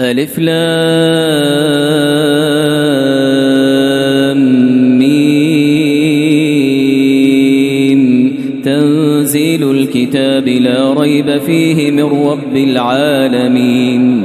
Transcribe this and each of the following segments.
ألف لام ميم. تنزيل الكتاب لا ريب فيه من رب العالمين.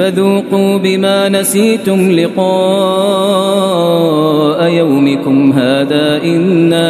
فذوقوا بما نسيتم لقاء يومكم هذا إنا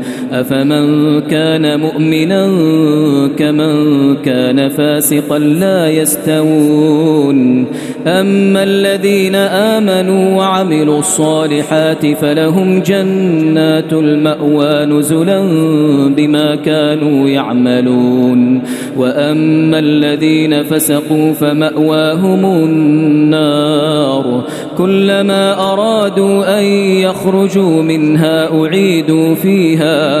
أفمن كان مؤمنا كمن كان فاسقا لا يستوون. أما الذين آمنوا وعملوا الصالحات فلهم جنات المأوى نزلا بما كانوا يعملون. وأما الذين فسقوا فمأواهم النار. كلما أرادوا أن يخرجوا منها أعيدوا فيها.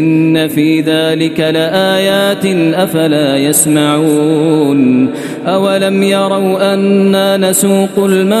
إن في ذلك لآيات أفلا يسمعون أولم يروا أنا نسوق الماء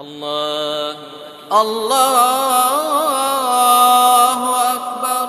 الله الله أكبر